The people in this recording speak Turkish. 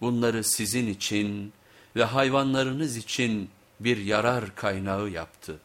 bunları sizin için ve hayvanlarınız için bir yarar kaynağı yaptı.